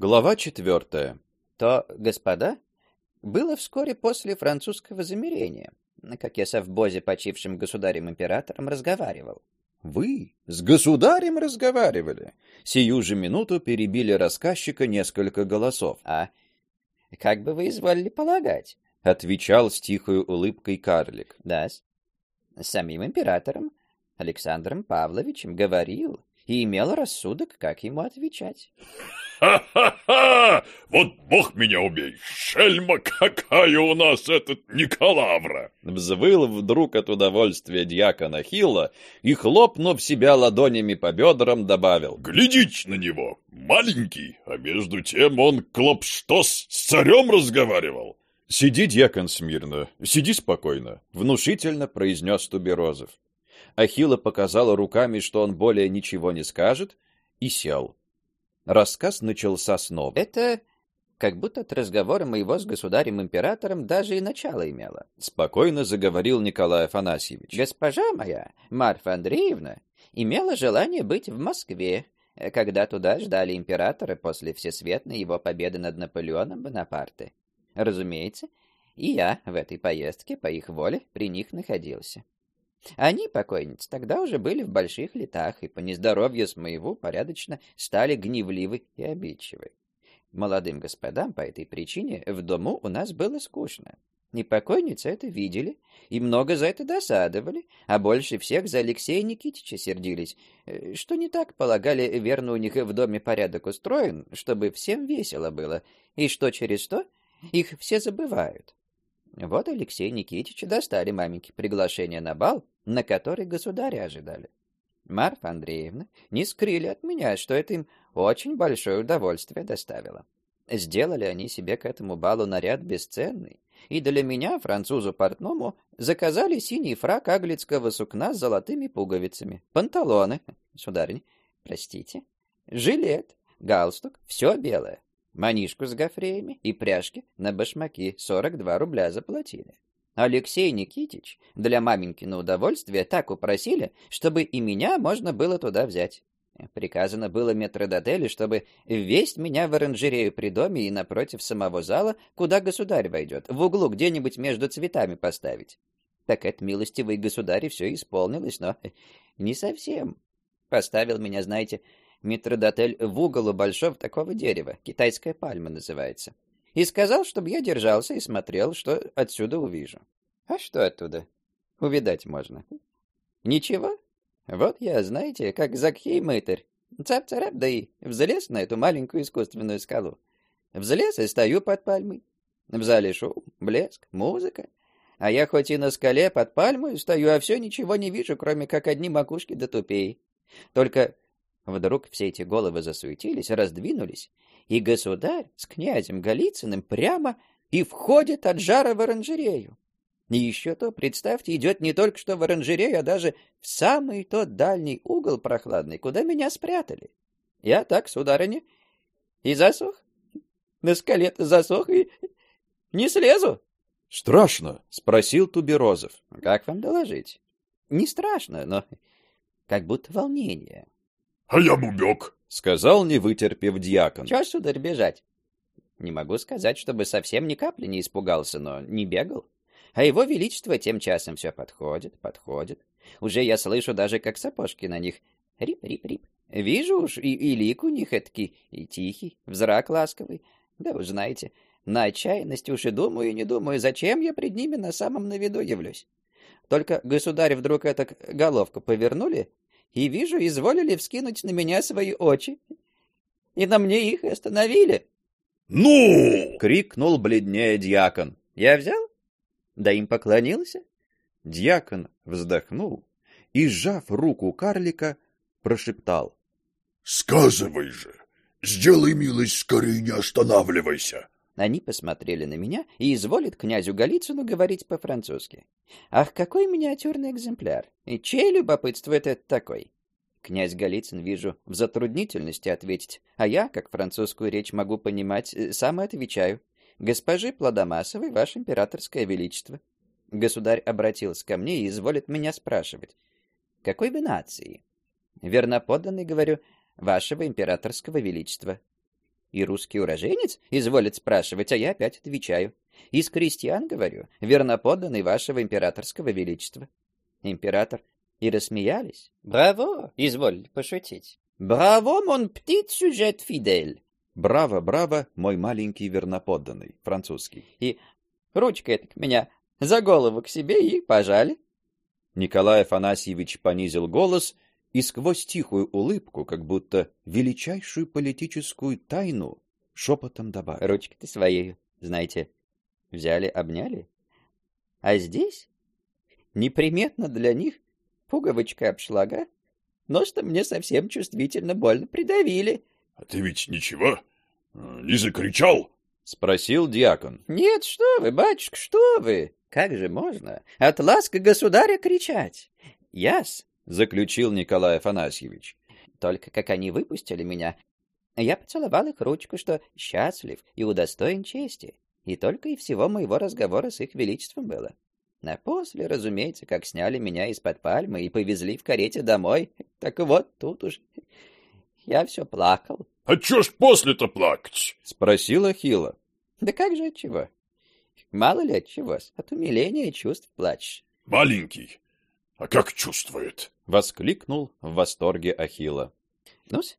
Глава четвертая. То, господа, было вскоре после французского замирения, как я со вбозе почившим государем-императором разговаривал. Вы с государем разговаривали? Сию же минуту перебили рассказчика несколько голосов. А как бы вы изволили полагать? Отвечал с тихой улыбкой карлик. Да, с самим императором Александром Павловичем говорил и имел рассудок, как ему отвечать. Ха-ха-ха! Вот бог меня убей! Шельма какая у нас этот Николавра! Взвыл вдруг от удовольствия дьякона Хилла и, хлопнув себя ладонями по бедрам, добавил. Глядите на него! Маленький, а между тем он клопштос с царем разговаривал. «Сиди, дьякон, смирно, сиди спокойно», — внушительно произнес Туберозов. Ахилла показала руками, что он более ничего не скажет, и сел. Рассказ начался снова. Это как будто от разговора моего с государем-императором даже и начало имело. Спокойно заговорил Николай Афанасьевич. Госпожа моя, Марфа Андреевна, имела желание быть в Москве, когда туда ждали императора после всесветной его победы над Наполеоном Бонапарте. Разумеется, и я в этой поездке по их воле при них находился. Они, покойницы, тогда уже были в больших летах, и по нездоровью моего порядочно стали гневливы и обидчивы. Молодым господам по этой причине в дому у нас было скучно. И покойницы это видели, и много за это досадовали, а больше всех за Алексея Никитича сердились, э, что не так полагали, верно у них в доме порядок устроен, чтобы всем весело было, и что через то их все забывают. Вот Алексей Никитич достали маменьки приглашение на бал, на который государя ожидали. Марфа Андреевна не скрыли от меня, что это им очень большое удовольствие доставило. Сделали они себе к этому балу наряд бесценный, и для меня, французу портному, заказали синий фрак аглицкого сукна с золотыми пуговицами, панталоны, сударыня, простите, жилет, галстук, все белое, манишку с гофреями и пряжки на башмаки 42 рубля заплатили. Алексей Никитич для маменькино удовольствия так упросили, чтобы и меня можно было туда взять. Приказано было метродотелю, чтобы весть меня в оранжерею при доме и напротив самого зала, куда государь войдет, в углу где-нибудь между цветами поставить. Так это милостивый государь все исполнилось, но не совсем. Поставил меня, знаете, метродотель в угол у большого такого дерева, китайская пальма называется и сказал, чтобы я держался и смотрел, что отсюда увижу. А что оттуда? Увидать можно. Ничего. Вот я, знаете, как Закхей мытарь. Цап-царап, да и взлез на эту маленькую искусственную скалу. Взлез и стою под пальмой. В зале шум, блеск, музыка. А я хоть и на скале под пальмой стою, а все ничего не вижу, кроме как одни макушки да тупей. Только вдруг все эти головы засуетились, раздвинулись, и государь с князем Голицыным прямо и входит от жара в оранжерею. И еще то, представьте, идет не только что в оранжерею, а даже в самый тот дальний угол прохладный, куда меня спрятали. Я так, сударыня, и засох. На скале засох и не слезу. — Страшно? — спросил Туберозов. — Как вам доложить? — Не страшно, но как будто волнение. — А я бубек, — сказал, не вытерпев дьякон. — Чего, сударь, бежать? Не могу сказать, чтобы совсем ни капли не испугался, но не бегал. А его величество тем часом все подходит, подходит. Уже я слышу даже, как сапожки на них рип-рип-рип. Вижу уж и, и лик у них эткий, и тихий, взрак ласковый. Да уж знаете, на отчаянность уж и думаю, и не думаю, зачем я пред ними на самом на виду явлюсь. Только государь вдруг это головку повернули, и вижу, изволили вскинуть на меня свои очи, и на мне их остановили. «Ну!» — крикнул бледнее дьякон. «Я взял? Да им поклонился?» Дьякон вздохнул и, сжав руку карлика, прошептал. «Сказывай же! Сделай милость, скорее не останавливайся!» Они посмотрели на меня и изволит князю Голицыну говорить по-французски. «Ах, какой миниатюрный экземпляр! И чей любопытство это такой?» Князь Голицын, вижу, в затруднительности ответить, а я, как французскую речь могу понимать, э, сам отвечаю. «Госпожи Плодомасовой, ваше императорское величество». Государь обратился ко мне и изволит меня спрашивать. «Какой вы нации?» «Верноподданный, говорю, вашего императорского величества». И русский уроженец изволит спрашивать, а я опять отвечаю. Из крестьян, говорю, верноподданный вашего императорского величества. Император и рассмеялись. Браво, изволили пошутить. Браво, мон птит сюжет фидель. Браво, браво, мой маленький верноподданный, французский. И ручкой это к меня за голову к себе и пожали. Николай Афанасьевич понизил голос и сквозь тихую улыбку, как будто величайшую политическую тайну, шепотом добавил. Ручки-то свои, знаете, взяли, обняли. А здесь неприметно для них пуговочка обшлага, но что мне совсем чувствительно больно придавили. — А ты ведь ничего не закричал? — спросил диакон. — Нет, что вы, батюшка, что вы! Как же можно от ласка государя кричать? Яс, — заключил Николай Афанасьевич. Только как они выпустили меня, я поцеловал их ручку, что счастлив и удостоен чести, и только и всего моего разговора с их величеством было. А после, разумеется, как сняли меня из-под пальмы и повезли в карете домой, так вот тут уж я все плакал. — А чё ж после-то плакать? — спросил Ахилла. — Да как же от чего? Мало ли от чего, от умиления чувств плачешь. — Маленький, а как чувствует? — воскликнул в восторге Ахилла. — Ну-с,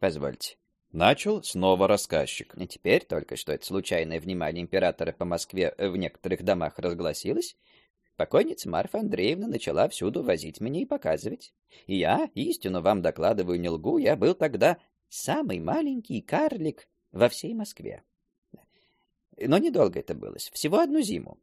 позвольте. Начал снова рассказчик. И теперь только что это случайное внимание императора по Москве в некоторых домах разгласилось, покойница Марфа Андреевна начала всюду возить меня и показывать. И я, истину вам докладываю, не лгу, я был тогда самый маленький карлик во всей Москве. Но недолго это было, всего одну зиму.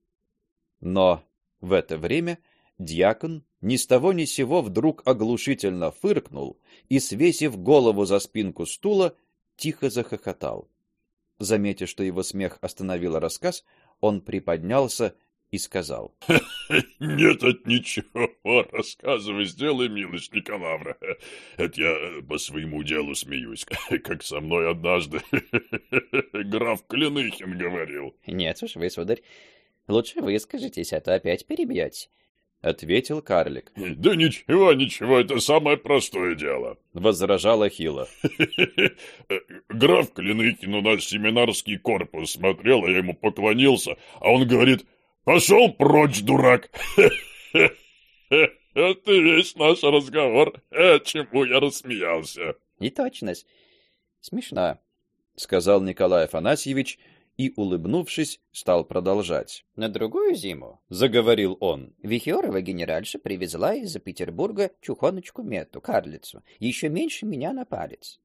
Но в это время дьякон ни с того ни сего вдруг оглушительно фыркнул и, свесив голову за спинку стула, тихо захохотал. Заметив, что его смех остановил рассказ, он приподнялся и сказал. — Нет, от ничего. Рассказывай, сделай милость, Николавра. Это я по своему делу смеюсь, как со мной однажды граф Клиныхин говорил. — Нет уж вы, сударь, лучше выскажитесь, а то опять перебьете. — ответил карлик. — Да ничего, ничего, это самое простое дело, — возражал Ахилла. — Граф Клиныкин у нас семинарский корпус смотрел, я ему поклонился, а он говорит, «Пошел прочь, дурак!» Это весь наш разговор, чему я рассмеялся. — И точно смешно, — сказал Николай Афанасьевич, и, улыбнувшись, стал продолжать. На другую зиму, — заговорил он, — Вихерова генеральша привезла из-за Петербурга чухоночку Мету, карлицу, еще меньше меня на палец.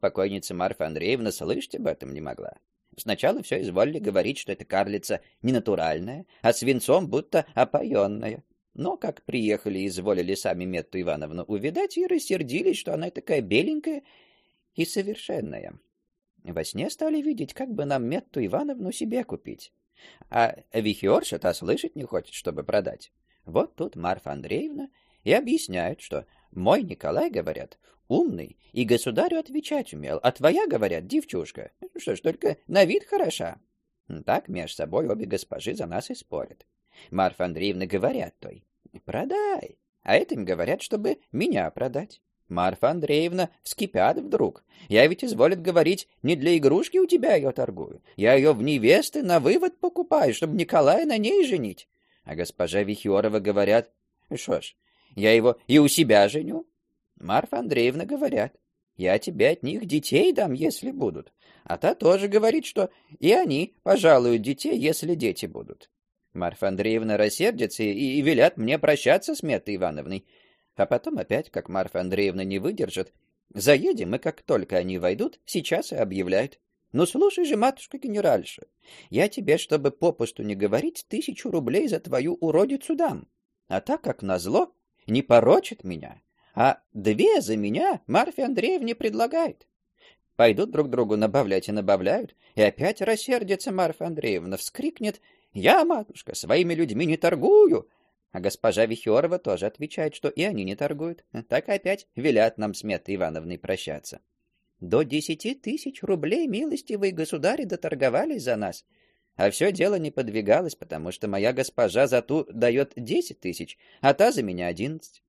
Покойница Марфа Андреевна слышать об этом не могла. Сначала все изволили говорить, что эта карлица не натуральная, а свинцом будто опоенная. Но как приехали и изволили сами Метту Ивановну увидать, и рассердились, что она такая беленькая и совершенная. Во сне стали видеть, как бы нам Метту Ивановну себе купить. А Вихиорша-то слышать не хочет, чтобы продать. Вот тут Марфа Андреевна и объясняет, что мой Николай, говорят, умный и государю отвечать умел, а твоя, говорят, девчушка. Что ж, только на вид хороша. Так меж собой обе госпожи за нас и спорят. Марфа Андреевна говорят той, продай, а этим говорят, чтобы меня продать. Марфа Андреевна вскипят вдруг. Я ведь изволит говорить, не для игрушки у тебя ее торгую. Я ее в невесты на вывод покупаю, чтобы Николая на ней женить. А госпожа Вихиорова говорят, что ж, я его и у себя женю. Марфа Андреевна говорят, я тебе от них детей дам, если будут. А та тоже говорит, что и они пожалуют детей, если дети будут. Марфа Андреевна рассердится и, и велят мне прощаться с Меттой Ивановной. А потом опять, как Марфа Андреевна не выдержит, заедем, и как только они войдут, сейчас и объявляют. Ну, слушай же, матушка-генеральша, я тебе, чтобы попусту не говорить, тысячу рублей за твою уродицу дам. А так как назло, не порочит меня, а две за меня Марфе Андреевне предлагает. Пойдут друг другу набавлять и набавляют, и опять рассердится Марфа Андреевна, вскрикнет «Я, матушка, своими людьми не торгую!» А госпожа Вихерова тоже отвечает, что и они не торгуют. Так опять велят нам с Метой Ивановной прощаться. До десяти тысяч рублей милостивые государи доторговались за нас. А все дело не подвигалось, потому что моя госпожа за ту дает десять тысяч, а та за меня одиннадцать.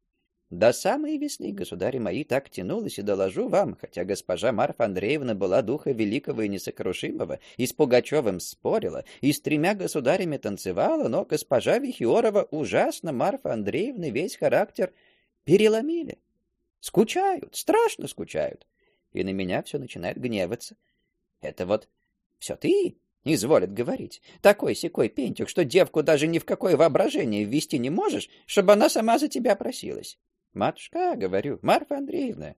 До самой весны, государи мои, так тянулось и доложу вам, хотя госпожа Марфа Андреевна была духа великого и несокрушимого, и с Пугачевым спорила, и с тремя государями танцевала, но госпожа Вихиорова ужасно Марфа Андреевна весь характер переломили. Скучают, страшно скучают. И на меня все начинает гневаться. Это вот все ты, изволит говорить. Такой секой пентюк, что девку даже ни в какое воображение ввести не можешь, чтобы она сама за тебя просилась. Матушка, говорю, Марфа Андреевна,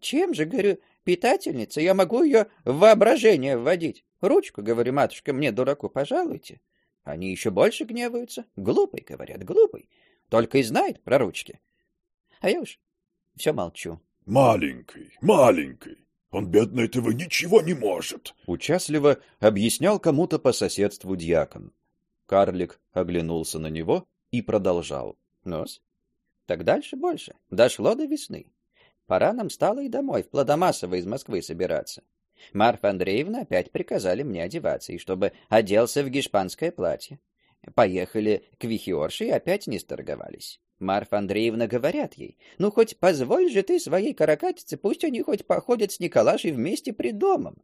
чем же, говорю, питательница, я могу ее в воображение вводить? Ручку, говорю, матушка, мне, дураку, пожалуйте. Они еще больше гневаются. Глупый, говорят, глупый. Только и знает про ручки. А я уж все молчу. Маленький, маленький. Он, бедный, этого ничего не может. Участливо объяснял кому-то по соседству дьякон. Карлик оглянулся на него и продолжал. Нос, так дальше больше. Дошло до весны. Пора нам стало и домой, в Плодомасово из Москвы собираться. Марфа Андреевна опять приказали мне одеваться, и чтобы оделся в гешпанское платье. Поехали к Вихиорше и опять не сторговались. Марфа Андреевна говорят ей, ну хоть позволь же ты своей каракатице, пусть они хоть походят с Николашей вместе пред домом.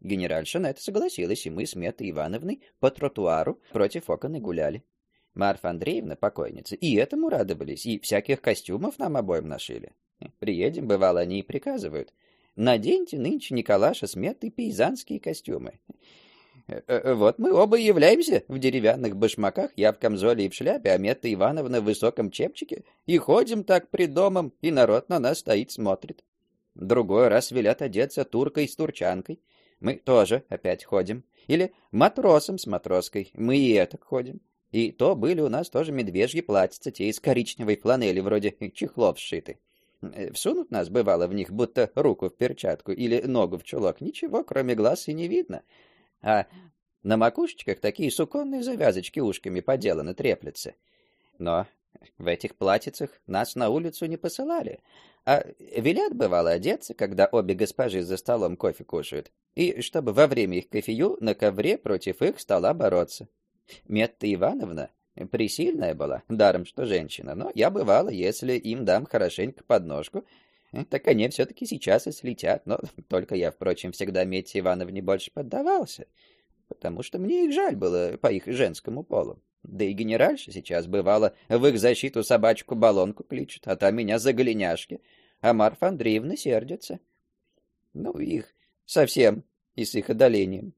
Генеральша на это согласилась, и мы с Метой Ивановной по тротуару против окон и гуляли. Марфа Андреевна, покойница, и этому радовались, и всяких костюмов нам обоим нашили. Приедем, бывало, они и приказывают. Наденьте нынче Николаша Сметы пейзанские костюмы. Э, э, вот мы оба являемся в деревянных башмаках, я в камзоле и в шляпе, а Мета Ивановна в высоком чепчике, и ходим так пред домом, и народ на нас стоит, смотрит. Другой раз велят одеться туркой с турчанкой. Мы тоже опять ходим. Или матросом с матроской. Мы и это ходим. И то были у нас тоже медвежьи платьица, те из коричневой фланели, вроде чехлов сшиты. Э, всунут нас, бывало, в них будто руку в перчатку или ногу в чулок. Ничего, кроме глаз, и не видно. А на макушечках такие суконные завязочки ушками поделаны, треплятся. Но в этих платьицах нас на улицу не посылали, а велят, бывало, одеться, когда обе госпожи за столом кофе кушают, и чтобы во время их кофею на ковре против их стола бороться. Метта Ивановна присильная была, даром что женщина, но я бывала, если им дам хорошенько подножку, так они все-таки сейчас и слетят, но только я, впрочем, всегда Метте Ивановне больше поддавался, потому что мне их жаль было по их женскому полу. Да и генеральша сейчас, бывала, в их защиту собачку-баллонку кличет, а та меня за голеняшки, а Марфа Андреевна сердится. Ну, их совсем и с их одолением.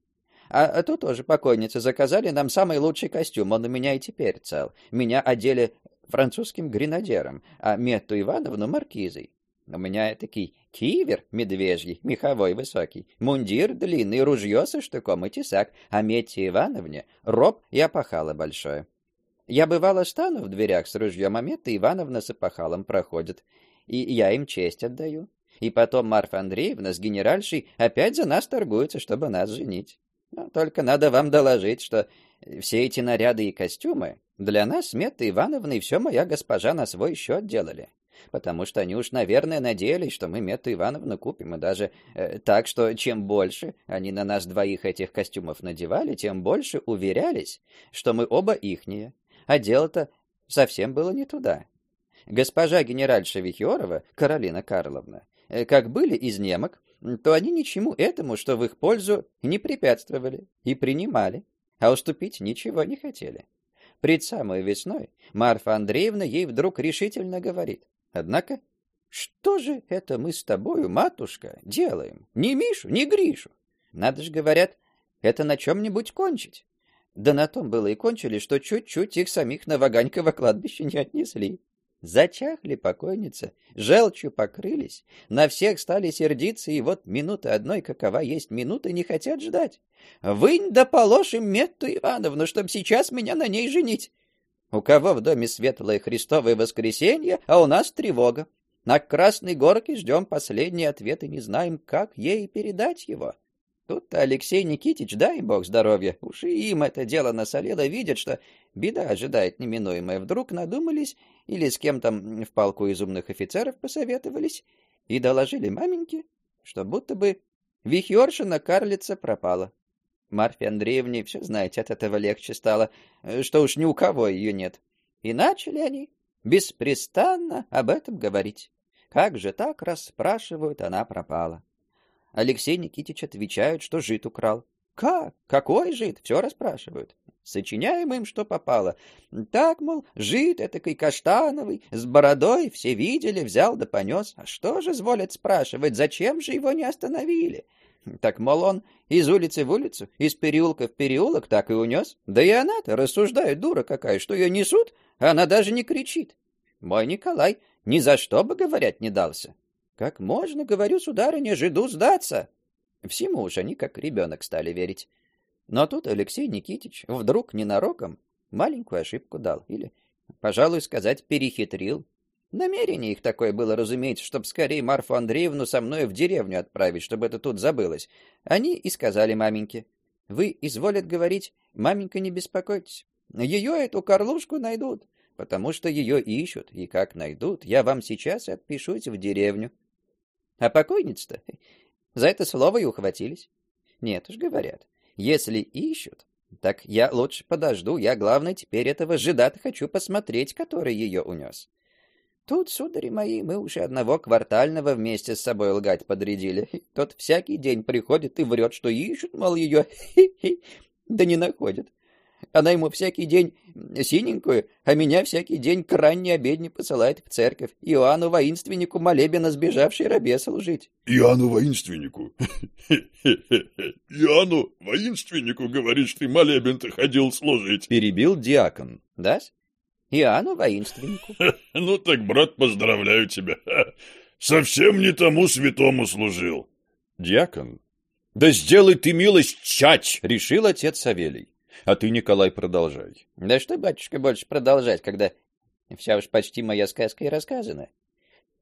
А, а то тоже покойницы заказали нам самый лучший костюм, он у меня и теперь цел. Меня одели французским гренадером, а Метту Ивановну маркизой. У меня такой кивер медвежий, меховой высокий, мундир длинный, ружье со штыком и тесак, а Метте Ивановне роб и опахало большое. Я бывало стану в дверях с ружьем, а Метта Ивановна с опахалом проходит, и я им честь отдаю. И потом Марфа Андреевна с генеральшей опять за нас торгуются, чтобы нас женить. Но только надо вам доложить, что все эти наряды и костюмы для нас с Меттой Ивановной все моя госпожа на свой счет делали. Потому что они уж, наверное, надеялись, что мы Метту Ивановну купим, и даже э, так, что чем больше они на нас двоих этих костюмов надевали, тем больше уверялись, что мы оба ихние. А дело-то совсем было не туда. Госпожа генеральша Вихиорова, Каролина Карловна, э, как были из немок, то они ничему этому, что в их пользу, не препятствовали и принимали, а уступить ничего не хотели. Пред самой весной Марфа Андреевна ей вдруг решительно говорит. Однако, что же это мы с тобою, матушка, делаем? Ни Мишу, ни Гришу. Надо же, говорят, это на чем-нибудь кончить. Да на том было и кончили, что чуть-чуть их самих на Ваганьково кладбище не отнесли. Зачахли покойницы, желчью покрылись, на всех стали сердиться, и вот минуты одной, какова есть минута, не хотят ждать. Вынь да положим Метту Ивановну, чтоб сейчас меня на ней женить. У кого в доме светлое Христовое воскресенье, а у нас тревога. На Красной Горке ждем последний ответ и не знаем, как ей передать его. Тут-то Алексей Никитич, дай бог здоровья, уж и им это дело насолило, видят, что беда ожидает неминуемая. Вдруг надумались или с кем там в полку из умных офицеров посоветовались и доложили маменьке, что будто бы Вихьоршина карлица пропала. Марфе Андреевне все, знаете, от этого легче стало, что уж ни у кого ее нет. И начали они беспрестанно об этом говорить. Как же так, расспрашивают, она пропала. Алексей Никитич отвечает, что жид украл. Как? Какой жид? Все расспрашивают. Сочиняем им, что попало. Так, мол, жид этакой каштановый, с бородой, все видели, взял да понес. А что же, зволят спрашивать, зачем же его не остановили? Так, мол, он из улицы в улицу, из переулка в переулок так и унес. Да и она-то, рассуждает, дура какая, что ее несут, а она даже не кричит. Мой Николай ни за что бы, говорят, не дался. Как можно, говорю, сударыня, жиду сдаться? Всему уж они как ребенок стали верить. Но тут Алексей Никитич вдруг ненароком маленькую ошибку дал. Или, пожалуй, сказать, перехитрил. Намерение их такое было, разумеется, чтобы скорее Марфу Андреевну со мной в деревню отправить, чтобы это тут забылось. Они и сказали маменьке. Вы изволят говорить, маменька, не беспокойтесь. Ее эту Карлушку найдут, потому что ее ищут, и как найдут, я вам сейчас отпишусь в деревню. А покойница-то за это слово и ухватились. Нет уж, говорят, если ищут, так я лучше подожду, я, главное, теперь этого жидата хочу посмотреть, который ее унес. Тут, судари мои, мы уже одного квартального вместе с собой лгать подрядили. Тот всякий день приходит и врет, что ищут, мол, ее, да не находят. Она ему всякий день синенькую, а меня всякий день к ранней обедне посылает в церковь. Иоанну воинственнику молебена сбежавшей рабе служить. Иоанну воинственнику? Иоанну воинственнику, говоришь, ты молебен-то ходил служить. Перебил диакон. Да? Иоанну воинственнику. Ну так, брат, поздравляю тебя. Совсем не тому святому служил. Диакон. Да сделай ты милость чать, решил отец Савелий. А ты, Николай, продолжай. Да что, батюшка, больше продолжать, когда вся уж почти моя сказка и рассказана.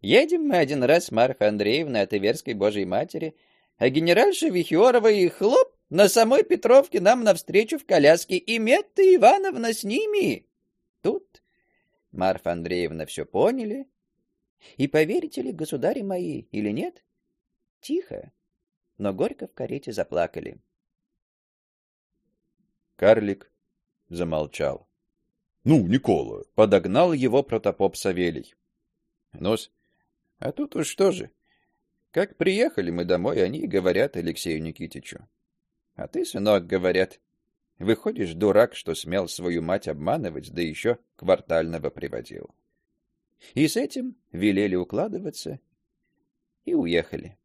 Едем мы один раз с Марфой Андреевной от Иверской Божьей Матери, а генеральша Вихиорова и хлоп на самой Петровке нам навстречу в коляске, и Метта Ивановна с ними. Тут Марфа Андреевна все поняли. И поверите ли, государи мои, или нет? Тихо, но горько в карете заплакали. Карлик замолчал. Ну, Никола, подогнал его протопоп Савелий. Нос, а тут уж что же? Как приехали мы домой, они говорят Алексею Никитичу. А ты, сынок, говорят, выходишь дурак, что смел свою мать обманывать, да еще квартального приводил. И с этим велели укладываться и уехали.